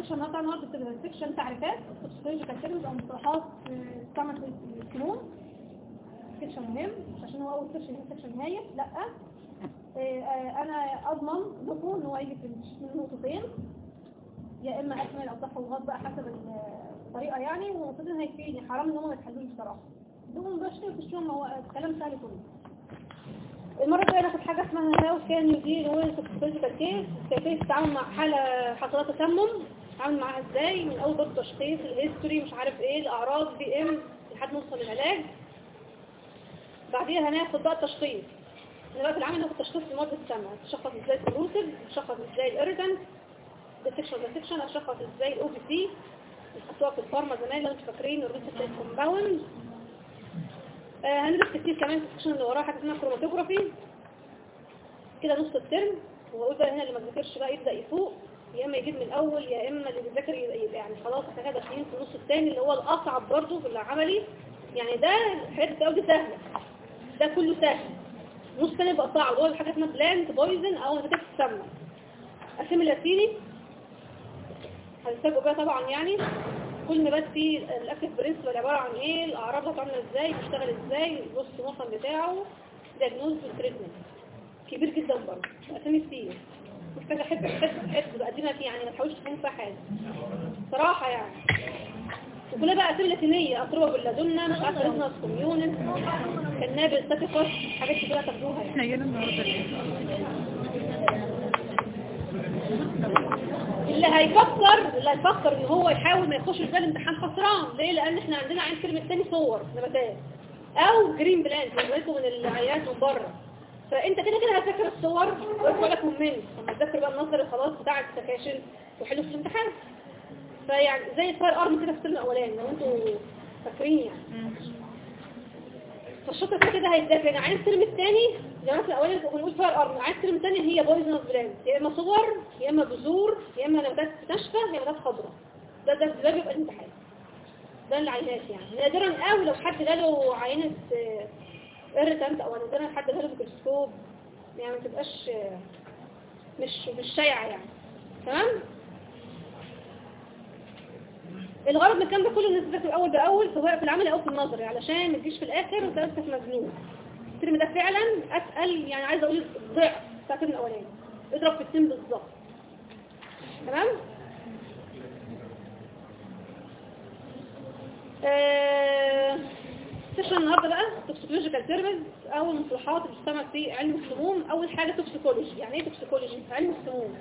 ال section النهارده النهارده بتبقى section تعريفات toxicological terms أو مصطلحات تستعمل في السموم section مهم مش عشان هو أول section section هايف لأ. إيه، آه، أنا أضمن لكم إن هو يجي في نقطتين. يا إما أكمل أو صح وغلط بقى حسب الطريقة يعني ونقطتين هيكفيني حرام إن هم ما يتحلوش بصراحة. دول مباشرين في الشغل هو كلام سهل كله. المرة الجاية ناخد حاجة اسمها how can you deal with physical case. كيفية التعامل مع حالة حصلات تسمم؟ نتعامل معاها إزاي من أول برضه تشخيص الهيستوري مش عارف إيه الأعراض بي ام لحد ما نوصل للعلاج. بعديها هناخد بقى التشخيص دلوقتي العمل ناخد تشخيص لمرض السمع. تشخص إزاي الكروسيف تشخص إزاي الاريتنت ديسكشن ديسكشن اشخص إزاي الاو بي سي الخطوات الفارما زمان لو أنتوا فاكرين الريسبت كومباوند آه هندرس كتير كمان في السكشن اللي وراه حاجة اسمها كروماتوجرافي كده نص ال term. واقول بقى هنا اللي ما ذاكرش بقى يبدأ يفوق. يا إما يجيب من الأول يا إما اللي بيذاكر يعني خلاص إحنا كده داخلين في النص الثاني اللي هو الأصعب برضه في العملي. يعني ده التأول دي سهله ده كله سهل. نص الثاني يبقى صعب. هو حاجة اسمها plant poison أو نتيجه السمنة. اللاتيني هنستفقوا بقى طبعا يعني. كل نبات فيه ال active principle عبارة عن إيه؟ الأعراض هتعمل إزاي؟ بيشتغل إزاي؟ ال post mortem بتاعه. دياجنوز والتريتمنت كبير جدا برضه. أسامي كتير. محتاجه احب احب احب بقدمها فيه يعني ما تحاولش تفهم فيها حاجة صراحة يعني. وكلها بقى اسامي لاتينية اطروبه باللادونا مش عارفة ريزنس كوميونس كنابل ساتيفوس حاجات كتير تاخدوها يعني. اللي هيفكر اللي هيفكر إن هو يحاول ما يخش في الامتحان خسران. ليه؟ لأن إحنا عندنا عين كلمة تاني صور نباتات. أو green plant قلتوا من العينات من بره. فأنت كده كده هتذاكر الصور ويرفع لك من منه لما تذاكر بقى النظر خلاص بتاع السكاشن وحلو في الامتحان. فيعني زي ال fire arm كده في ال term الأولاني لو أنتوا فاكرين يعني. فالشطر كده كده هيتذاكر يعني عين ال term الثاني زي ما في الاولاني بنقول fire arm. عين ال term الثاني هي poisonous plant يا إما صور يا إما بذور يا إما نباتات ناشفة يا نباتات خضراء ده ده ده بيبقى الامتحان. ده العينات يعني. نادرا قوي لو حد جاله عينة irritant أو نادرا حد جاله ميكروسكوب يعني ما تبقاش مش مش شائعه يعني. تمام؟ الغرض من الكلام ده كله الناس تذاكر أول بأول سواء في العمل أو في النظري علشان ما تجيش في الآخر وانت نفسك مجنون. ال term ده فعلا اتقل يعني عايزه أقول ضعف بتاع ال term الأولاني. اضرب في ال term بالظبط. تمام؟ آه، سيشن النهارده بقى toxicological terms أو المصطلحات اللي بتستعمل في علم السموم. أول حاجة toxicology يعني إيه toxicology علم السموم.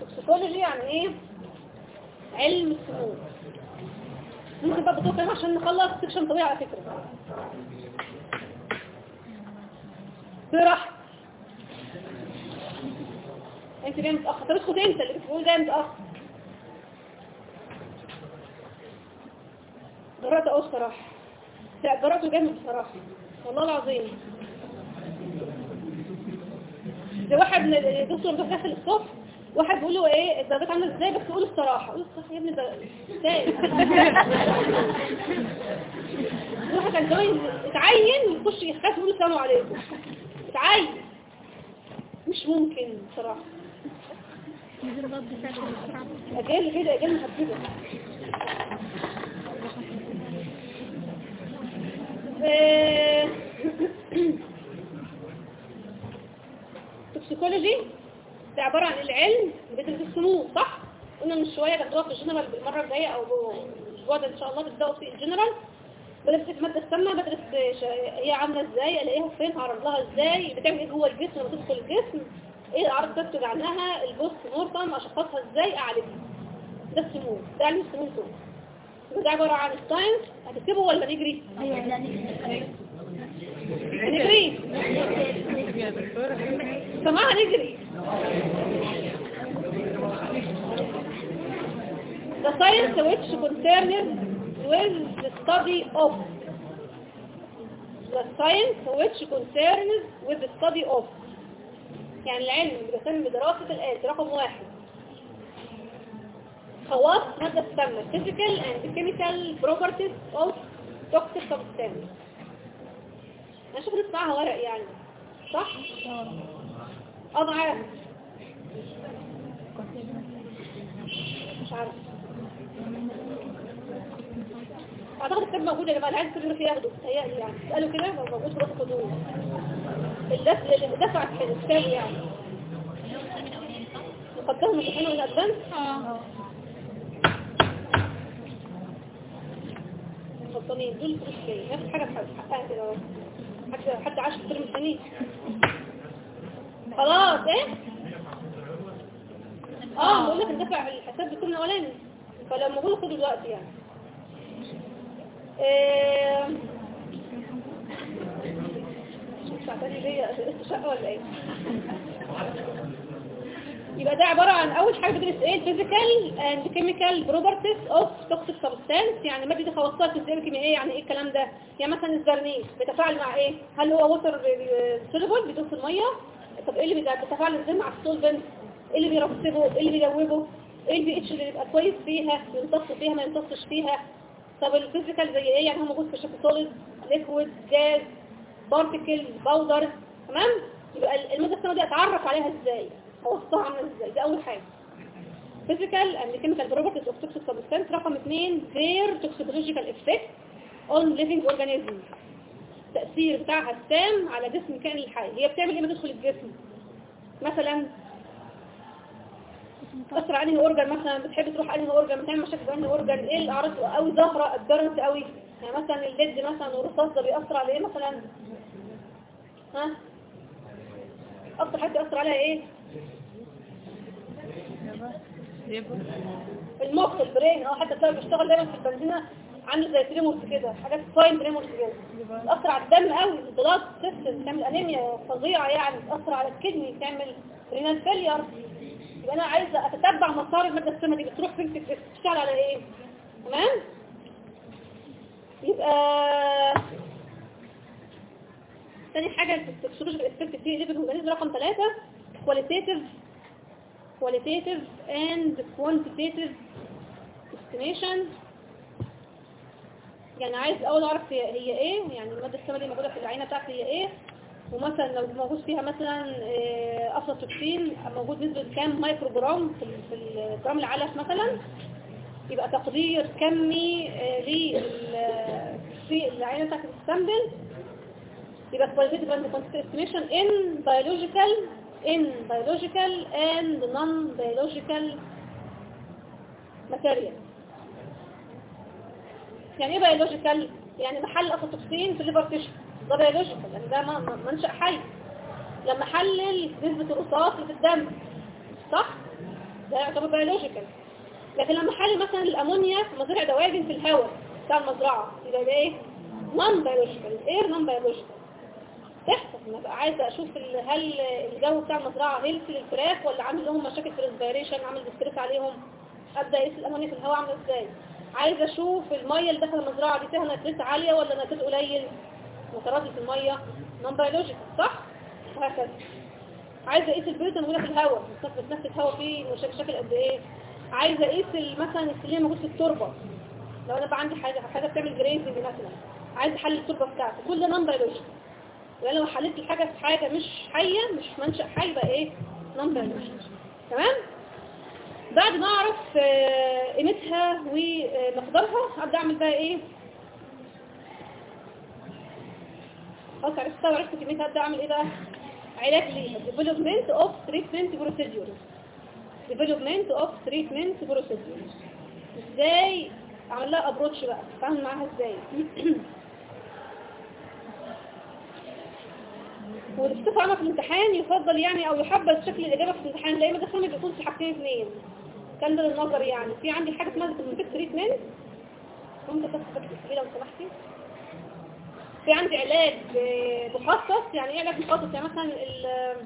toxicology يعني إيه؟ علم السموم. ممكن بقى بطول كلام عشان نخلص سيكشن طويل على فكرة. براحتك أنت جاي متأخر. طب اسكت أنت اللي بتقول جاي متأخر. جرأت اهو الصراحة. لا جرأته جامد بصراحة والله العظيم. ده واحد من الدكتور ده داخل الصبح. واحد بيقول له إيه الدرجات عامله إزاي؟ بس قول الصراحة. قول الصراحه يا ابني ده إزاي؟ واحد كان زمان اتعين يخش يخاف يقول السلام عليكم. اتعين. مش ممكن بصراحه أجيال كده أجيال محدده آه، توكسيكولوجي ده عبارة عن العلم بيدرس السموم صح؟ قلنا من شوية تاخدوها في الجنرال المرة الجاية أو الأسبوع ده إن شاء الله تبدأوا في الجنرال. بدرس المادة السامة بدرس هي عاملة إزاي ألاقيها فين هعرض لها إزاي بتعمل إيه جوه الجسم لما الجسم إيه الأعراض اللي تنتج عنها ال post mortem أشخصها إزاي أعالجها. ده السموم ده علم السموم كله. ده عبارة عن ال science هتكتبه ولا نجري؟ نجري. سماها نجري. The science which concerns with the study of. The science which concerns with the study of. يعني العلم بيهتم بدراسة الآلة رقم واحد. خواص مادة تسمى physical and chemical properties of toxic substance. أنا شوف نسمعها ورق يعني. صح؟ اضعاف مش عارف. أعتقد الكتاب موجود يا جماعة اللي عايز يكتب ياخده تهيألي يعني. اسألوا كده موجود في راسه خدوه. الدفع اللي دفع الكتاب يعني. مقدمه امتحان ولا ادفانس آه. مفضلين دول فلوس ليه نفس حاجة في حقها كده. حد حد عاش في الترم الثاني خلاص إيه؟ آه بقول لك الدفع الحساب بيكون الأولاني. فلما بقول خدوا دلوقتي يعني. إيه مش عارفة ليه شقة ولا إيه؟ يبقى ده عبارة عن أول حاجة بدرس إيه ال physical and chemical properties of toxic substance يعني المادة دي خواصها الفيزيائية الكيميائية يعني إيه الكلام ده؟ يعني مثلا الزرنيخ بيتفاعل مع إيه؟ هل هو water soluble بيدوب في المية؟ طب إيه اللي بيتفاعل إزاي مع ال solvent؟ إيه اللي بيرسبه؟ إيه اللي بيدوبه؟ إيه البي اتش اللي بيبقى كويس فيها؟ يمتص فيها ما يمتصش فيها؟ طب ال physical زي إيه؟ يعني هو موجود في شكل solid liquid gas particles powder تمام؟ يبقى المادة دي أتعرف عليها إزاي؟ اوصفها عامله إزاي ده أول حاجة. Physical and chemical properties of toxic substance رقم اثنين their toxicological effect on living organisms. التأثير بتاعها السام على جسم الكائن الحي. هي بتعمل إيه ما تدخل الجسم؟ مثلا تأثر انهي organ مثلا بتحب تروح على انهي organ بتعمل مشاكل في انهي organ إيه الاعراض قوي ظاهره apparent قوي يعني مثلا ال lead مثلا والرصاص ده بيأثر على إيه مثلا؟ ها؟ أكتر حاجة بيأثر عليها إيه؟ المخ ال brain آه حتى تلاقي بيشتغل دايما في البنزينة عامل زي tremors كده حاجات fine tremors كده. بتأثر على الدم قوي ال blood system تعمل أنيميا فظيعة يعني بتأثر على ال kidney تعمل renal failure يبقى أنا عايزة أتتبع مسار المادة السامة دي بتروح فين في بتشتغل على إيه؟ تمام؟ يبقى تاني حاجة ال toxicological effect في رقم ثلاثة qualitative qualitative and quantitative estimation. يعني عايز أول أعرف هي, هي إيه يعني المادة السامة دي موجودة في العينة بتاعتي هي إيه؟ ومثلا لو موجود فيها مثلا آه، افلاتوكسين موجود نسبة كام مايكرو جرام في ال- في الجرام العلف مثلا؟ يبقى تقدير كمي آه، لل- في العينة بتاعت ال sample يبقى qualitative and quantitative estimation in biological in biological and non-biological material. يعني إيه biological؟ يعني محل افوتوكسين في ال liver tissue ده biological. يعني ده منشأ حي. لما حلل نسبة الرصاص في الدم. صح؟ ده يعتبر biological. لكن لما حلل مثلا الأمونيا في مزرعة دواجن في الهواء بتاع المزرعة. يبقى ده إيه؟ non biological إيه non biological تحصل أنا بقى عايزة أشوف هل الجو بتاع المزرعه healthy للفراخ ولا عامل لهم مشاكل في ال respiration عامل stress عليهم أبدأ اقيس الأمونيا في الهواء عامله إزاي؟ عايزة أشوف المية اللي داخل المزرعة دي فيها nitrite عالية ولا nitrite قليل؟ متردد في المية. non biological صح؟ وهكذا. عايزة أقيس البيوت الموجوده في الهواء. بتنفس الهواء فيه شكل قد إيه؟ عايزة أقيس مثلا السيلينيوم موجود في التربة. لو أنا بقى عندي حاجة حاجة بتعمل grazing مثلا. عايزة أحلل التربة بتاعتي. كل ده non biological لو حللت الحاجة في حاجة مش حية مش منشأ حي يبقى إيه؟ number تمام؟ بعد ما أعرف آه، قيمتها ومقدارها ابدا أعمل بقى إيه؟ خلاص عرفتها وعرفت قيمتها ابدا أعمل إيه بقى؟ علاج ليها development of treatment procedures development of treatment procedures إزاي؟ أعمل لها approach بقى. أتعامل معاها إزاي؟ عامة في الامتحان يفضل يعني أو يحبذ شكل الإجابة في الامتحان لأن ده فهم بيكون في حاجتين اثنين كان ده النظر يعني. في عندي حاجة اسمها documented treatment ممكن تكتب لو سمحتي. في عندي علاج مخصص يعني إيه علاج مخصص؟ يعني مثلا ال-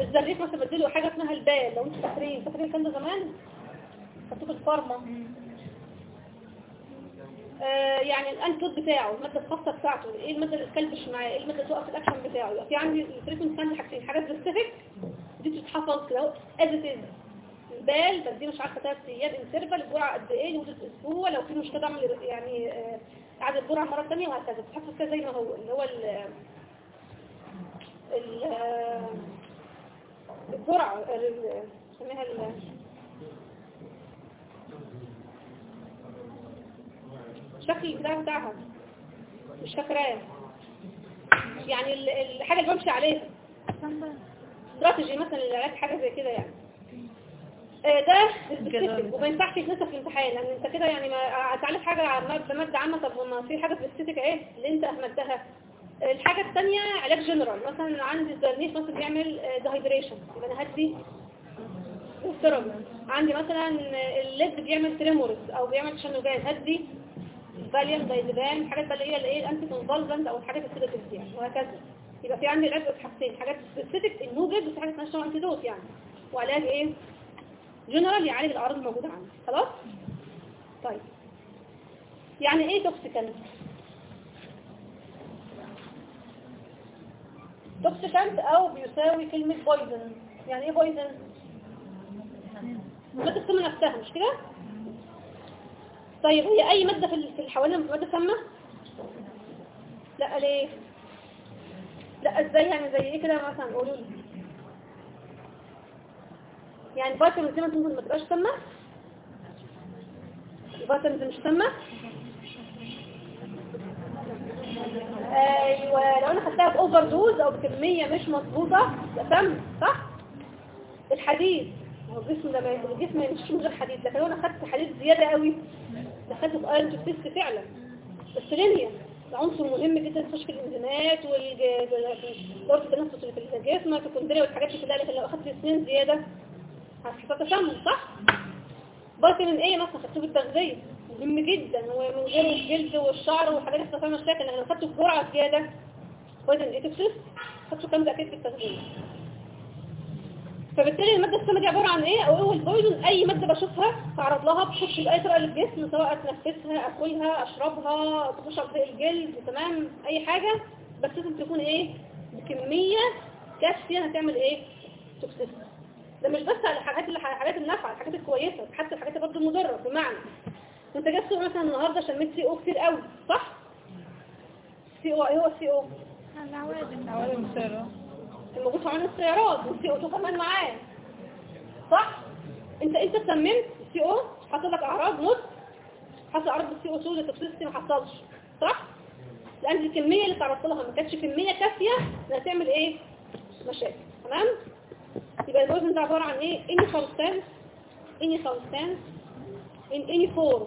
الزرنيخ مثلا بديله حاجة اسمها ال BAL لو أنتوا فاكرين. فاكرين كان ده زمان؟ في ال pharma. يعني ال antidote بتاعه المادة الخاصة بتاعته إيه المادة اللي تكلبش معاه إيه المادة اللي توقف الأكشن بتاعه؟ يبقى في عندي ال treatment عندي حاجتين حاجات specific دي بتتحفظ كده as it ال BAL بدي مش عارفة ثلاث أيام interval الجرعه قد إيه لمدة أسبوع لو في مشكلة أعمل يعني آه، اعاده الجرعه مرة ثانية وهكذا. بتتحفظ كده زي ما هو اللي هو ال ال آه، الجرعه ال- نسميها ال- الشكل البتاع بتاعها مش فاكراه. يعني ال- الحاجة اللي بمشي عليها. استراتيجي مثلا للعلاج حاجة زي كده يعني. آه، ده specific وما ينفعش يتنسى في الامتحان. لأن أنت كده يعني حاجة عم- بمادة عامة. طب ما في حاجة specific إيه اللي أنت أهملتها. آه، الحاجة الثانية علاج جنرال مثلا عندي الزرنيخ مثلا بيعمل dehydration يبقى أنا هدي عندي مثلا ال lead بيعمل tremors أو بيعمل تشنجات هدي Valium diazepam الحاجات بقى اللي هي الايه ال anticonvulsant أو الحاجات ال sedative يعني وهكذا. يبقى في عندي علاج بحاجتين حاجات specific النوجد وفي حاجة اسمها شو antidote يعني. وعلاج إيه؟ جنرال يعالج الاعراض الموجودة عندي. خلاص؟ طيب. يعني إيه toxicant toxicant أو بيساوي كلمة poison يعني إيه poison مادة السم نفسها مش كده؟ طيب هي أي مادة في ال- في الحوالي مادة سامة لا ليه؟ لا إزاي يعني؟ زي إيه كده مثلا؟ قولوا لي. يعني فيتامين سي مثلا ممكن ما تبقاش سامة؟ الفيتامين مش سامة؟ أيوه لو أنا خدتها ب overdose أو بكمية مش مظبوطة سم صح؟ الحديد. هو الجسم ده ما الجسم ما يمشيش من غير حديد لكن لو أنا خدت حديد زيادة قوي دخلت في iron toxicity فعلا. ده عنصر مهم جدا في كشف الانزيمات والدورة التنفس اللي في الجسم الميتوكوندريا والحاجات دي كلها لكن لو اخدت اثنين زيادة هتحصل تسمم صح؟ فيتامين إيه مثلا؟ خدته بالتغذية مهم جدا. ومن غير الجلد والشعر والحاجات اللي بتعمل مشاكل لكن لو خدته بجرعة زيادة فيتامين إيه toxicosis خدته كام ده أكيد بالتغذية فبالتالي المادة السامة دي عبارة عن إيه؟ أو هو ال poison أي مادة بشوفها تعرض لها بتخش بأي طريقة للجسم سواء اتنفسها أكلها أشربها تخش على طريق الجلد تمام؟ أي حاجة. بس لازم تكون إيه؟ بكمية كافية هتعمل إيه؟ توكسيس ده مش بس على الحاجات اللي الحاجات النافعة الحاجات الكويسة حتى الحاجات برضه المضرة بمعنى انت جاي السوق مثلا النهارده شميت سي أو كتير قوي صح؟ سي أو إيه هو السي أو؟ عوالم سارة الموجود في السيارات والسي أو 2 كمان معاه صح؟ انت انت سممت السي أو حصل لك اعراض موت حصل اعراض بالسي أو 2 لتوكسيستي ما حصلش صح؟ لأن الكمية اللي تعرضت لها ما كانتش كمية كافية إنها تعمل إيه؟ مشاكل. تمام؟ يبقى الوزن ده عبارة عن إيه؟ any substance any substance in any form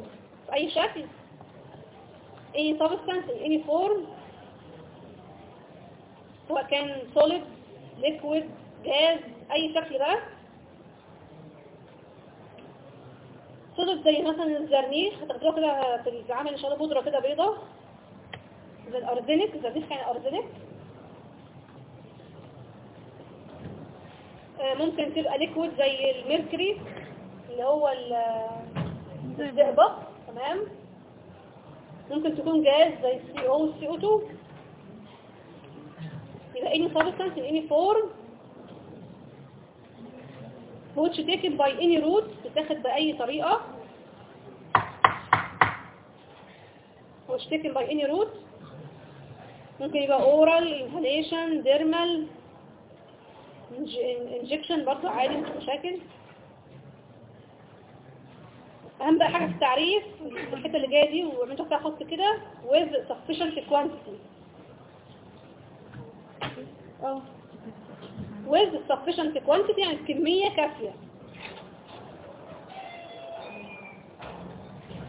في أي شكل؟ substance in any form سواء كان solid liquid جاز أي شكل بقى solid زي مثلا الزرنيخ هتاخدوها كده في العمل إن شاء الله بودرة كده بيضة. زي ال arsenic الزرنيخ يعني arsenic آه، ممكن تبقى liquid زي ال mercury اللي هو ال- الزئبق. تمام. ممكن تكون جاز زي السي أو والسي أو 2 يبقى any substance in any form which taken by any route تتاخد بأي طريقة which taken by any route ممكن يبقى oral inhalation dermal inj- injection برضه عادي مش مشاكل اهم بقى حاجة في التعريف الحتة اللي جاية دي وعملت فيها خط كده with sufficient quantity آه with sufficient quantity يعني كمية كافية.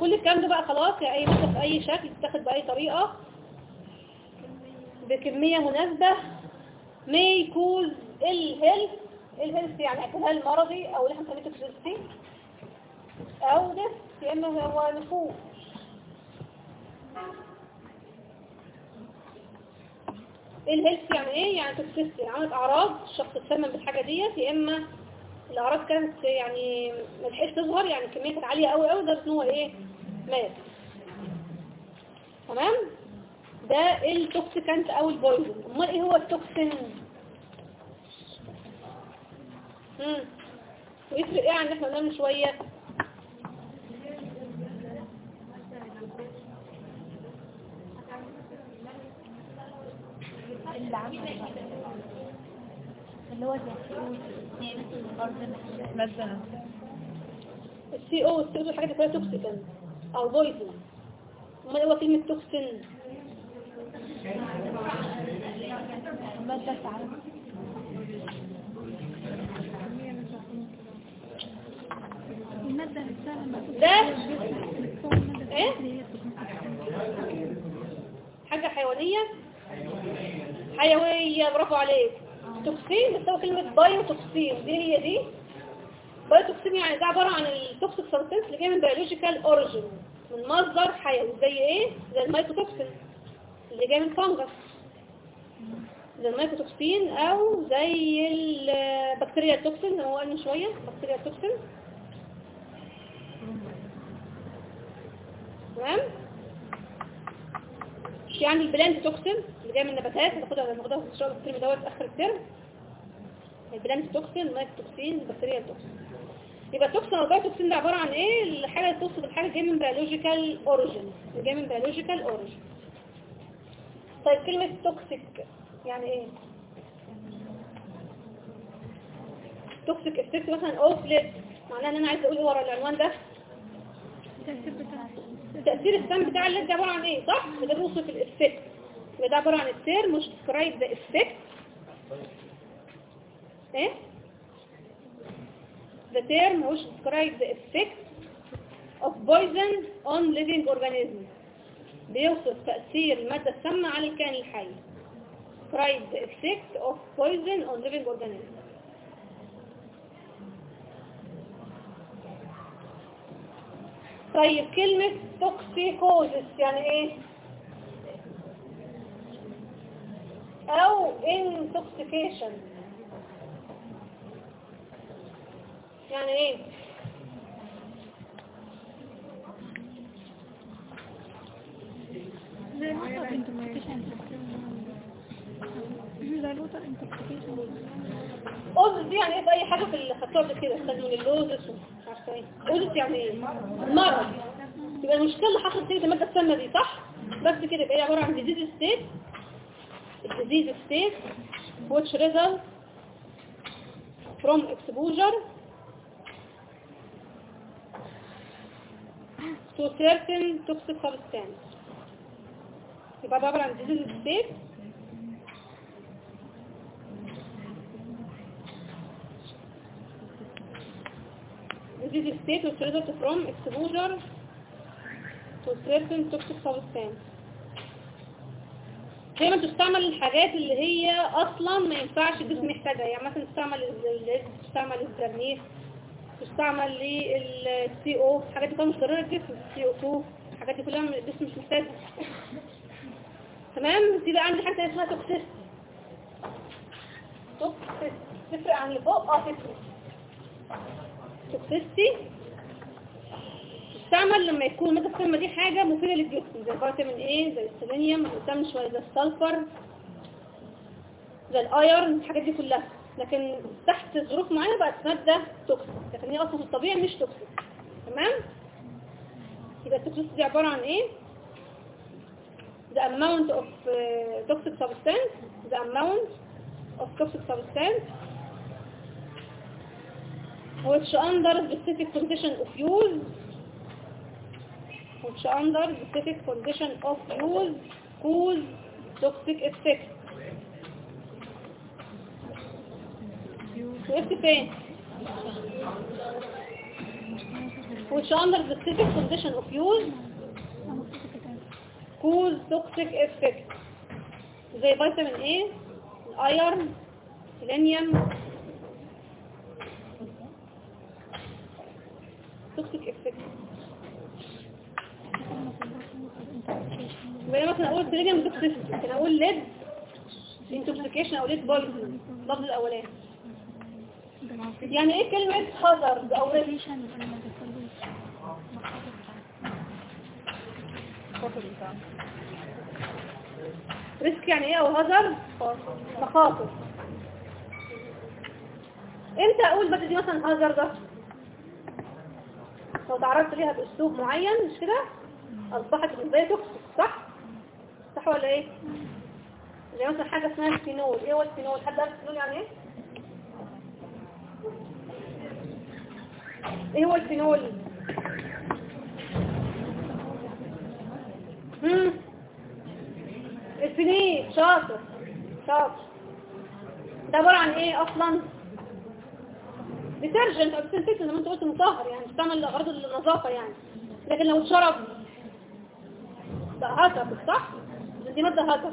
كل الكلام ده بقى خلاص يعني أي مادة في أي شكل تتاخد بأي طريقة. بكمية مناسبة. May cause ill health ill health يعني اعتلال مرضي أو اللي إحنا بنسميه toxicity أو ده يا اما هو نفوق. إيه ill health يعني إيه يعني toxicity عملت أعراض الشخص اتسمم بالحاجة ديت يا إما الأعراض كانت يعني ما لحقتش تظهر يعني الكميه كانت عالية قوي قوي لدرجة إن هو إيه مات. تمام؟ ده ال toxicant أو ال poison أمال إيه هو ال toxin؟ امم ويفرق إيه عن اللي إحنا قلنا من شوية؟ اللي هو زي الفلوس هي مثل الأرض اللي مادة السي أو والسي أو اللي فيها توكسيكال أو بويزن إيه هو تعرف المادة نفسها لما ده؟ إيه؟ هي حاجة حيوانية؟ حيوية برافو عليك. toxin بتساوي كلمة bio toxin دي هي دي. bio toxin يعني ده عبارة عن ال toxic substance اللي جاي من biological origin من مصدر حيوي. زي إيه؟ زي ال mycotoxin اللي جاي من fungus زي ال mycotoxin أو زي ال bacterial toxin هو قال من شوية. bacterial toxin تمام؟ في عندي ال plant toxin اللي جاي من النباتات هناخدها هناخدها في الشغل الترم دوت آخر الترم. ال plant toxin ال mycotoxin ال bacterial toxin يبقى ال toxin أو ال biotoxin ده عبارة عن إيه؟ الحاجة اللي توصف الحاجة جاية من biological origin جاية من biological origin طيب كلمة toxic يعني إيه؟ toxic effect مثلا of lead معناها إن أنا عايزة أقول ورا العنوان ده. تأثير السم بتاع ال lead ده عبارة عن إيه صح؟ ده بوصف ال effect ده عبارة عن ال term which describes the effect إيه؟ the term which describes the effect of poison on living organism بيوصف تأثير المادة السامة على الكائن الحي. Describes the effect of poison on living organism طيب كلمة toxicosis يعني إيه؟ أو intoxication. يعني إيه؟ زي ال water intoxication osis دي يعني إيه في أي حاجة في قبل كده؟ خدوا اللوزس ومش عارفة إيه. اوزس يعني إيه مرض. يبقى المشكلة اللي حصلت فيه المادة السامة دي صح؟ بس كده يبقى هي عبارة عن disease state. Disease state which result from exposure to certain toxic substance. يبقى ده عبارة عن disease state. Disease state which result from exposure to certain toxic substance دايما تستعمل الحاجات اللي هي أصلا ما ينفعش الجسم يحتاجها. يعني مثلا تستعمل تستعمل الزرنيخ تستعمل لل CO الحاجات دي كلها مش ضروريه الجسم ال CO2 الحاجات دي كلها الجسم مش محتاجها تمام؟ دي بقى عندي حاجة اسمها توكسيس توكسيس تفرق عن اللي فوق؟ آه تفرق. toxicity تستعمل لما يكون المادة السامة دي حاجة مفيدة للجسم زي فيتامين A زي السيلينيوم قدام شوية زي ال sulfur زي ال iron الحاجات دي كلها. لكن تحت ظروف معينة بقت مادة toxic لكن هي أصلا في الطبيعي مش toxic تمام؟ يبقى التوكسيس دي عبارة عن إيه؟ The amount of uh, toxic substance. The amount of toxic substance. Which under specific condition of use which under specific condition of use cause toxic effect which under specific condition of use cause toxic effect زي فيتامين A ال iron سيلينيوم toxic effect يبقى أنا مثلا أقول سيلينيوم toxicity لكن أقول lead intoxication أو lead poison اللفظ الأولاني. يعني إيه كلمة hazard أو risk risk يعني إيه أو hazard مخاطر. إمتى أقول بدي دي مثلا hazard لو تعرضت ليها بأسلوب معين مش كده؟ أصبحت بالنسبة toxic صح؟ صح ولا إيه؟ زي مثلا حاجة اسمها الفينول. إيه هو الفينول؟ حد عارف الفينول يعني إيه؟ إيه هو الفينول؟ امم الفينيل. شاطر. شاطر. ده عبارة عن إيه أصلا؟ detergent أو disinfectant زي ما انت قلت مطهر يعني بتعمل لغرض النظافة يعني. لكن لو اتشرب ده هاتر صح؟ دي مادة هاتر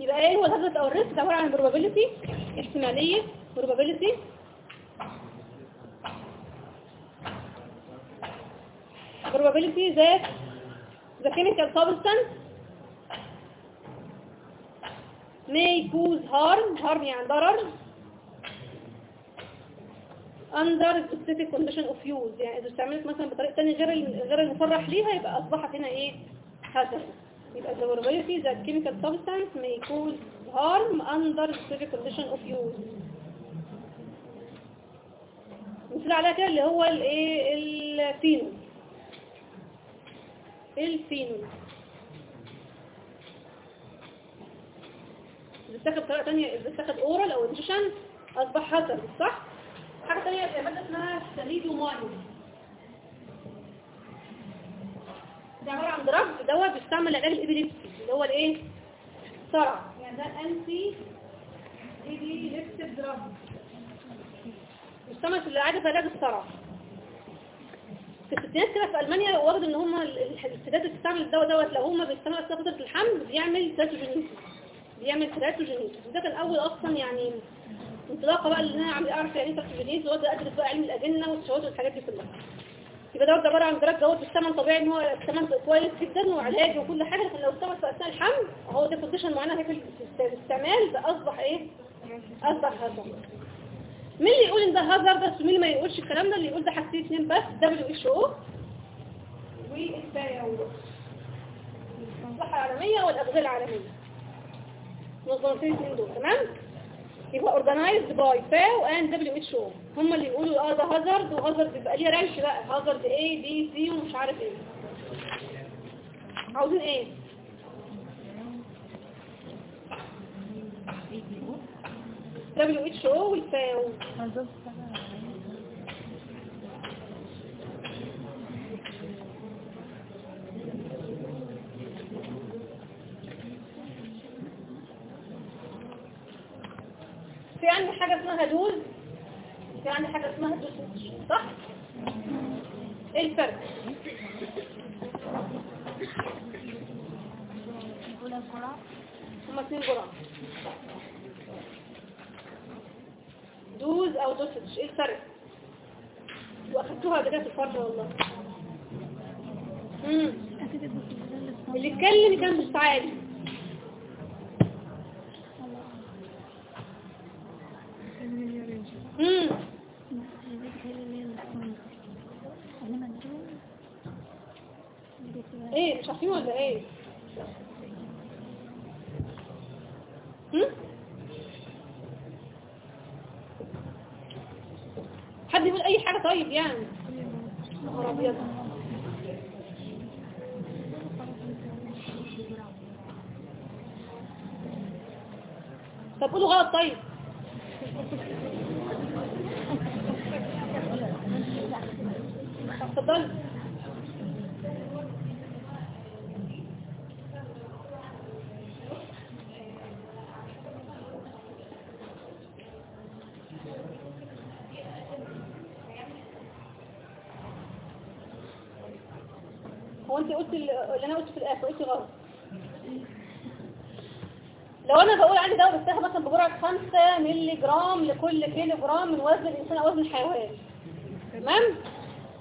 يبقى إيه هو الهازارد أو الريسك؟ ده عبارة عن probability احتمالية probability. probability that the chemical substance may cause harm. harm يعني ضرر. Under specific condition of use. يعني إذا استعملت مثلا بطريقة تانية غير غير المصرح ليها يبقى أصبحت هنا إيه؟ hazard يبقى the probability that chemical substance may cause harm under specific condition of use. مثل على كده اللي هو الايه الفينول الفينول إذا اتاخد بطريقة تانية إذا اتاخد oral أو انجيشن أصبح hazard صح؟ حاجة تانية مادة اسمها سليدوماين ده عبارة عن drug دواء بيستعمل لعلاج ال epilepsy اللي هو الإيه؟ صرع يعني ده anti epilepsy drug بيستعمل في العادة في علاج الصرع. في الستينات كده في ألمانيا واخد إن هم السيدات اللي بتستعمل الدواء دوت لو هم بيستعملوا أثناء فترة الحمل بيعمل teratogenesis بيعمل teratogenesis وده كان أول أصلا يعني انطلاقة بقى اللي أنا عامل أعرف يعني إيه teratogenesis وابدا أدرس بقى علم الأجنة والتشوهات والحاجات دي كلها. يبقى دوت عبارة عن drug دوت بالثمن طبيعي إن هو الثمن كويس جدا وعلاج وكل حاجة لكن لو استعمل في أثناء الحمل هو ده condition معينة هيك في الاستعمال ده أصبح إيه؟ أصبح hazard مين اللي يقول إن ده hazard بس مين اللي ما يقولش الكلام ده؟ اللي يقول ده حاجتين اثنين بس WHO والفاو الصحة العالمية والأغذية العالمية. منظمتين الاثنين دول تمام؟ يبقى organized by FAO and WHO هم اللي يقولوا آه ده هازارد وهازارد يبقى ليه رانش بقى. هازارد A B C ومش عارف إيه. عاوزين إيه؟ WHO والفاو في عندي حاجة اسمها dose في عندي حاجة اسمها dose صح؟ إيه الفرق؟ هما اثنين جرعة dose أو dosage. إيه الفرق؟ وأخدتوها قبل كده في الفرق والله. امم اللي اتكلم كان مش عالي إيه مش عارفين ولا إيه هم؟ حد يقول اي حاجة طيب يعني نهار ابيض طب قولوا غلط طيب اتفضل هو انت قلت ال- اللي أنا قلت في الآخر قلت غلط لو أنا بقول عندي دواء بتاخد مثلا بجرعه 5 مللي جرام لكل كيلو جرام من وزن الإنسان أو وزن الحيوان. تمام؟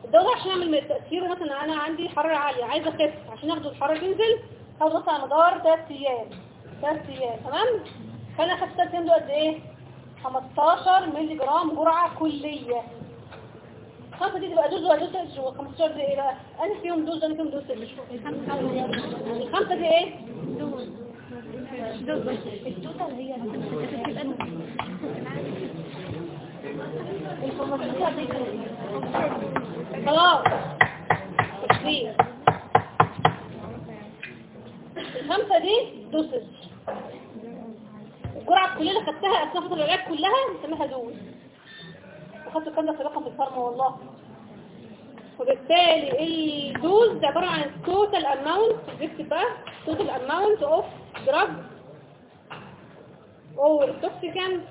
الدواء عشان أعمل تاثير مثلا أنا عندي حرارة عالية عايزه أخف عشان أخد الحرارة تنزل هاخد مثلا على مدار 3 أيام. 3 أيام تمام؟ فأنا أخدت 3 أيام دول قد إيه؟ 15 مللي جرام جرعة كلية. خمسة دي تبقى dose ولا dose و15 دي إيه بقى؟ أنا فيهم dose أنا فيهم dose الخمسة دي إيه؟ خلاص الخمسة دي dosage الجرعة الكلية اللي خدتها أثناء فترة العلاج كلها نسميها dose وخدت الكلام ده في رقم ال pharma والله وبالتالي ال dose ده عبارة عن total amount بكتب بقى total amount of drug or toxicant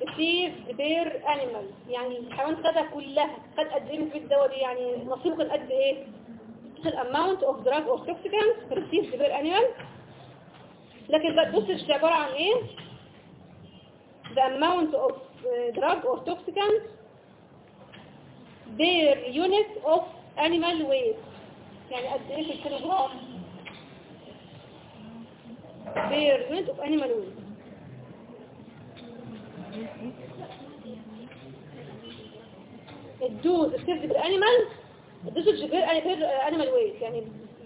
received per animal يعني الحيوان خدها كلها خد قد إيه من الدواء دي يعني نصيبه كان قد إيه total amount of drug or toxicant received per animal لكن بقى الدوسج عبارة عن إيه the amount of uh, drug or toxicant per unit of animal weight. يعني قد إيه في الكيلوغرام؟ per unit of animal weight. الدوز السيرد بالانيمال الدوز غير غير انيمال ويت يعني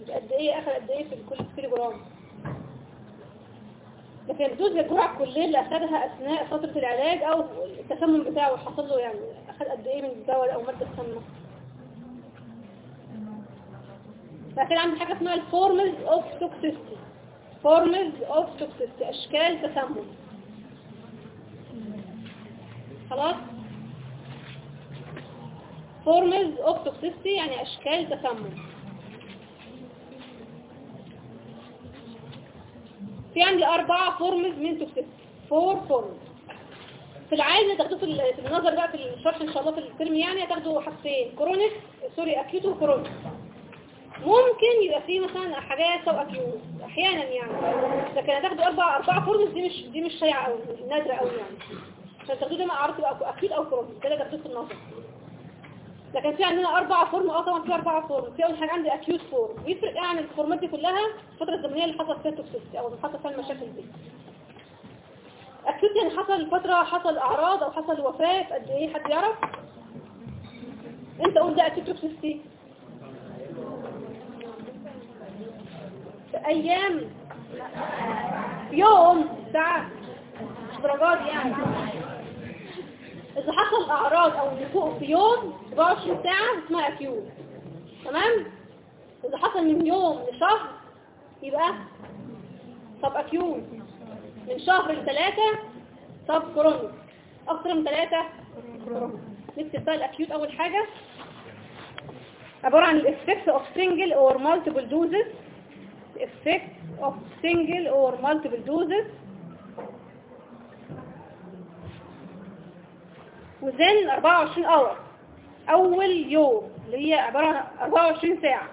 قد إيه اخر قد إيه في كل كيلو جرام لكن الدوز الجرعه الكليه اللي أخذها أثناء فترة العلاج أو التسمم بتاعه حصل له يعني. اخذ قد إيه من الدواء أو مادة سامه فكان عندي حاجة اسمها ال forms of toxicity forms of toxicity أشكال تسمم. خلاص؟ Forms of toxicity يعني أشكال تسمم. في عندي أربعة forms من toxicity. Four forms في العادة تاخدوه في ال- في النظر بقى في الشرح إن شاء الله في الترم يعني هتاخدوا حاجتين chronic sorry acute و chronic ممكن يبقى فيه مثلا حاجات sub acute أحيانا يعني لكن هتاخدوا أربع أربعة forms دي مش دي مش شائعة أوي نادرة أوي يعني. عشان تاخدوه ده مع عرض يبقى acute أو chronic ده اللي تاخدوه في النظر. لكن في عندنا أربعة form آه طبعا في أربعة form. في أول حاجة عندي acute form. يفرق عن ال formات دي كلها الفترة الزمنية اللي حصل فيها toxicity أو اللي حصل فيها المشاكل دي. acute يعني حصل فترة حصل أعراض أو حصل وفاة قد إيه حد يعرف؟ أنت قول ده toxicity في أيام في يوم ساعة مش درجات يعني إذا حصل أعراض أو نفوق في يوم 24 ساعة اسمها acute تمام؟ إذا حصل من يوم لشهر يبقى sub acute من شهر لثلاثة sub chronic. أكثر من ثلاثة نكتب بقى ال acute أول حاجة. عبارة عن ال effect of single or multiple doses. Effect of single or multiple doses. Within 24 hour. أول يوم. اللي هي عبارة عن 24 ساعة.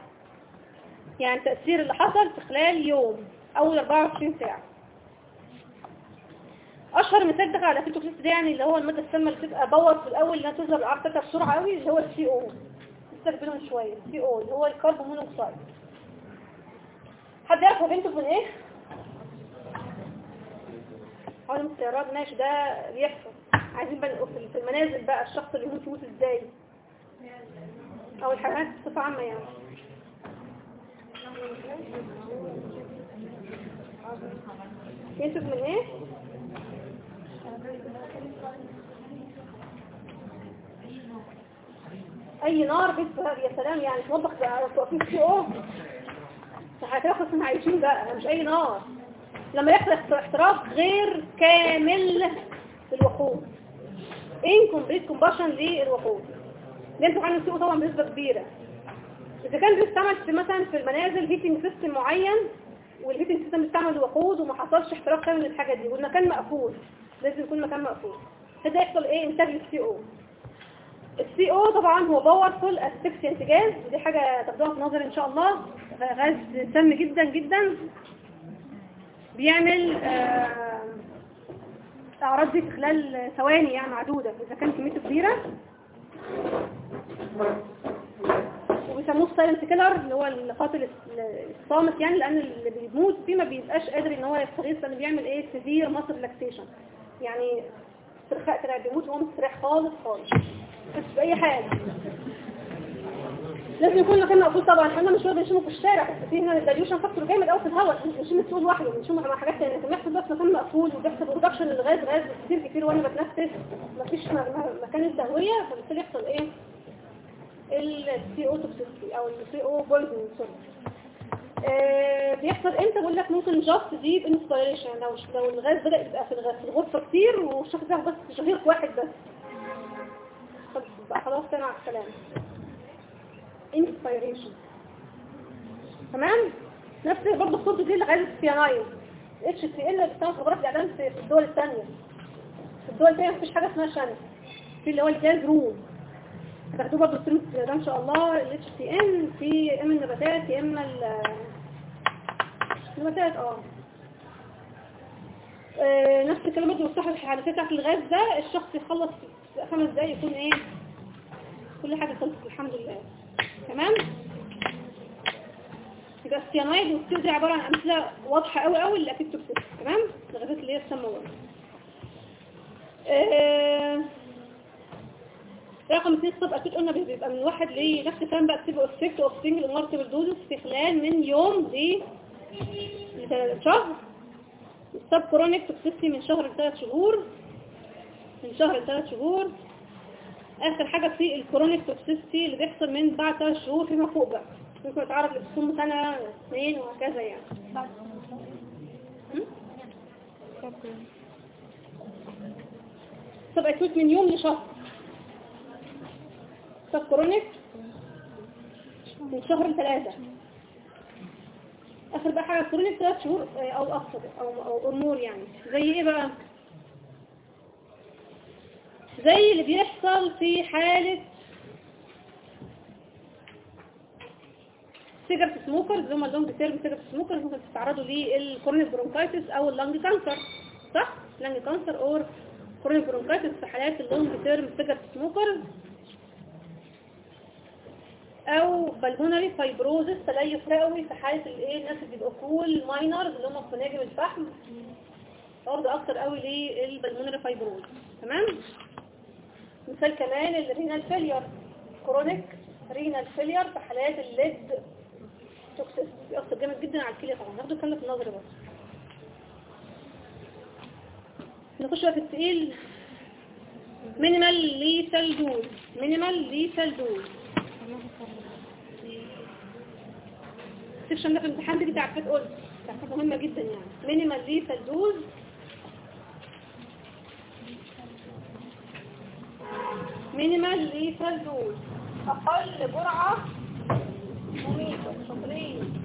يعني التأثير اللي حصل في خلال يوم. أول 24 ساعة. أشهر مثال دخل على فيتوكسيس ده يعني اللي هو المادة السامة اللي بتبقى باور في الأول اللي تظهر الأعراض بتاعتها بسرعة قوي اللي هو السي أو لسه بينهم شوية. السي أو اللي هو الكربون مونوكسيد. حد يعرف هو بينتج من إيه؟ حوالي السيارات ماشي. ده بيحصل. عايزين بقى في المنازل بقى الشخص اللي يموت يموت إزاي؟ أو الحيوانات بصفة عامة يعني. ينتج من إيه؟ أي نار بيتفهر يا سلام يعني توضح بقى واقفين في أو هتاخد إحنا عايشين بقى مش أي نار. لما يحصل احتراق غير كامل في الوقود. incomplete combustion للوقود. ينتج عنه السوق طبعا بنسبة كبيرة. إذا كان بيستعمل في مثلا في المنازل هيتنج سيستم معين وال heating system بيستعمل الوقود وما حصلش احتراق كامل للحاجة دي والمكان مقفول. لازم يكون مكان مقفول. كده يحصل إيه؟ إنتاج للسي أو السي أو طبعا هو powerful asphyxiant gas ودي حاجة تاخدوها في نظر إن شاء الله. غاز سام جدا جدا. بيعمل آه الاعراض دي في خلال ثواني يعني معدودة إذا كانت كميته كبيرة. وبيسموه ال silent killer اللي هو القاتل الصامت يعني لأن اللي بيموت فيه ما بيبقاش قادر إن هو يستغيث لأنه بيعمل إيه؟ severe muscle relaxation يعني استرخاء كده بيموت وهو مستريح خالص خالص. بس باي حاجة لازم يكون مكان مقفول طبعا إحنا مش بنشمه في الشارع في هنا ال dilution factor جامد قوي في الهواء مش بنشم ال CO لوحده بنشم مع حاجات ثانية لكن بيحصل بس مكان مقفول وبيحصل production للغاز غاز كتير كتير وأنا بتنفس. مفيش مكان التهويه فبالتالي يحصل إيه؟ ال CO toxicity أو ال CO poison sorry بيحصل إمتى؟ بقول لك ممكن just deep inspiration لو لو الغاز بدأ يبقى في في الغرفة كتير والشخص ده بس شهيق واحد بس. خلاص تاني على الكلام inspiration تمام؟ نفس برضه الصوت دي لغاز السيانايد اتش سي ال بتستعمل خبرات الإعلام في الدول الثانية. في الدول الثانية مفيش حاجة اسمها شنك في اللي هو الجاز روم. هتاخدوه برضه الترم ده إن شاء الله. الاتش سي ان في اما النباتات يا اما ال- النباتات آه. آه، نفس الكلام برضه مفتاح الحنفيه بتاعت الغاز ده. الشخص يخلص في خمس دقايق يكون إيه؟ كل حاجة خلصت الحمد لله. تمام؟ يبقى السيانايد والستيل دي عبارة عن أمثلة واضحة قوي قوي للاكيد توكسيك تمام؟ الغازات اللي هي السامه آه رقم اثنين الصب أكيد قلنا بيبقى من واحد ل نفس الكلام بقى تبقى افكت أوف سنجل مارتبل دوزز في خلال من يوم ل لشهر السب كرونيك توكسيسي من شهر لثلاث شهور. من شهر لثلاث شهور آخر حاجة في الكرونيك توكسيسي اللي بيحصل من بعد ثلاث شهور فيما فوق بقى. ممكن يتعرض للسم سنة اثنين وهكذا يعني. م? sub acute من يوم لشهر. sub chronic من شهر لثلاثة آخر بقى حاجة chronic ثلاث شهور آه، أو أكثر أو أو more يعني. زي إيه بقى؟ زي اللي بيحصل في حالة cigarette smokers اللي هم ال long term cigarette smokers ممكن تتعرضوا لل chronic bronchitis أو ال lung cancer صح؟ lung cancer or chronic bronchitis في حالات ال long term cigarette smokers أو pulmonary fibrosis تليف رئوي في حالة الايه الناس اللي بيبقوا coal miners اللي هم في مناجم الفحم. برضه أكتر قوي لل pulmonary fibrosis تمام؟ مثال كمان ال renal failure chronic renal failure في حالات ال lead toxicosis بيأثر جامد جدا على الكلية طبعا. ناخده كله في النظر بس. نخش بقى في التقيل. minimal lethal dose minimal lethal dose ال section ده في الامتحان دي بتاع فات قلت مهمة جدا يعني. minimal lethal dose minimal lethal dose أقل جرعة مميتة شاطرين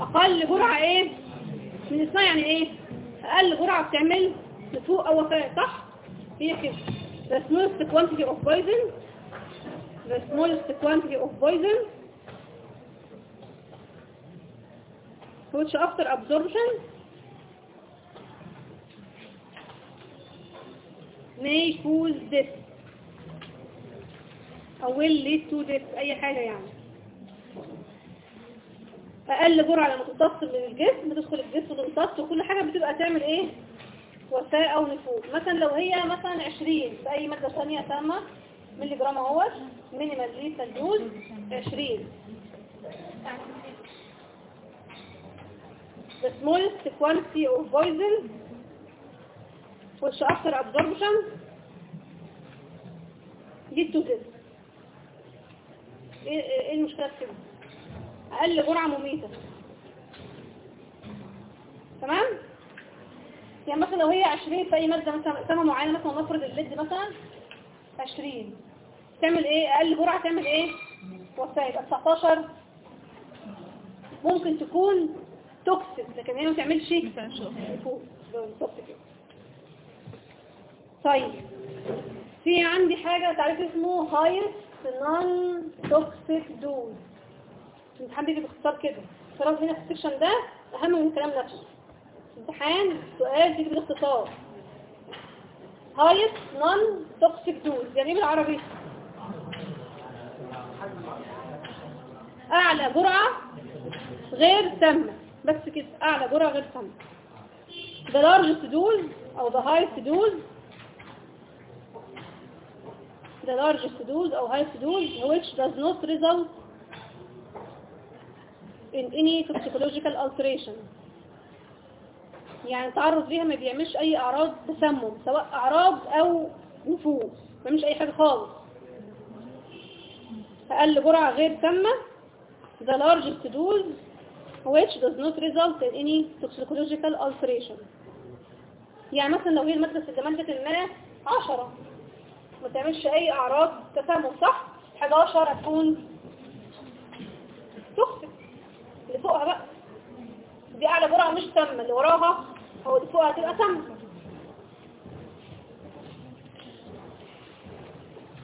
أقل جرعة إيه؟ من اسمها يعني إيه؟ أقل جرعة بتعمل نفوق أو وفاة صح؟ هي كده the smallest quantity of poison the smallest quantity of poison which after absorption. May cause death أو will lead to death أي حاجة يعني. أقل جرعة لما تمتص من الجسم. بتدخل الجسم وتمتص وكل حاجة بتبقى تعمل إيه؟ وفاة أو نفوق. مثلا لو هي مثلا 20 في أي مادة ثانية سامة ملي جرام أهوت minimal lethal dose 20 The smallest quantity of poison which after absorption lead to death إيه إيه المشكلة في كده؟ أقل جرعة مميتة. تمام؟ يعني مثلا لو هي 20 في أي مادة مثلا سنة معينة مثلا نفرض الليد مثلا 20 تعمل إيه؟ أقل جرعة تعمل إيه؟ يبقى 19 ممكن تكون toxic لكن هي ما بالظبط كده. طيب. في عندي حاجة تعريف اسمه highest non toxic dose الامتحان بيجي باختصار كده. اختصار هنا في ال section ده أهم من الكلام نفسه. امتحان سؤال بيجي باختصار highest non toxic dose يعني إيه بالعربي؟ أعلى جرعة غير سامة بس كده اعلى جرعة غير سامة the largest dose أو the highest dose the largest dose or highest dose which does not result in any toxicological alteration يعني التعرض ليها ما بيعملش اي اعراض تسمم سواء اعراض أو نفوذ ما بيعملش اي حاجة خالص أقل جرعة غير سامة the largest dose which does not result in any toxicological alteration. يعني مثلا لو هي المادة الجمال ما 10 ما تعملش أي أعراض تسمم صح؟ 11 هتكون toxic اللي فوقها بقى. دي أعلى جرعة مش سامة اللي وراها هو اللي فوقها هتبقى سامة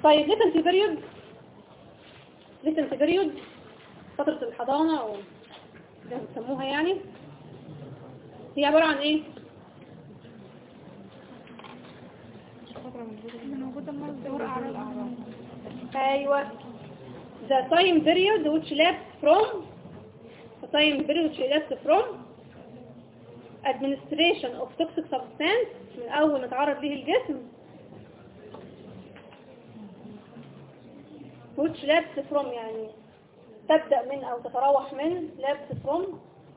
طيب latency period latency period فترة الحضانة أو ما بيسموها يعني هي عبارة عن إيه؟ أيوه the time period which lapsed from the time period which lapsed from administration of toxic substance من اول ما تعرض ليه الجسم which lapsed from يعني تبدأ من أو تتراوح من lapsed from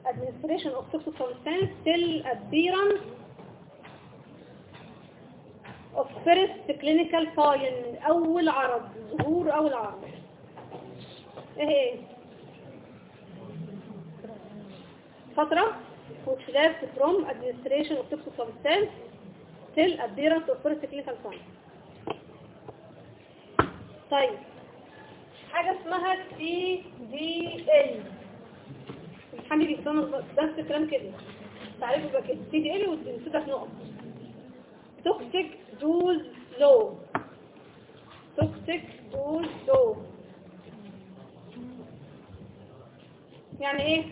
administration of toxic substance till appearance of first clinical sign أول عرض ظهور أول عرض إيه هي؟ فترة which lapsed from administration of toxic substance till appearance of first clinical sign طيب حاجة اسمها CDL الامتحان بيستخدم بس الكلام كده. تعريفه يبقى كده. CDL وتسيبك نقط. Toxic dose low toxic dose low يعني إيه؟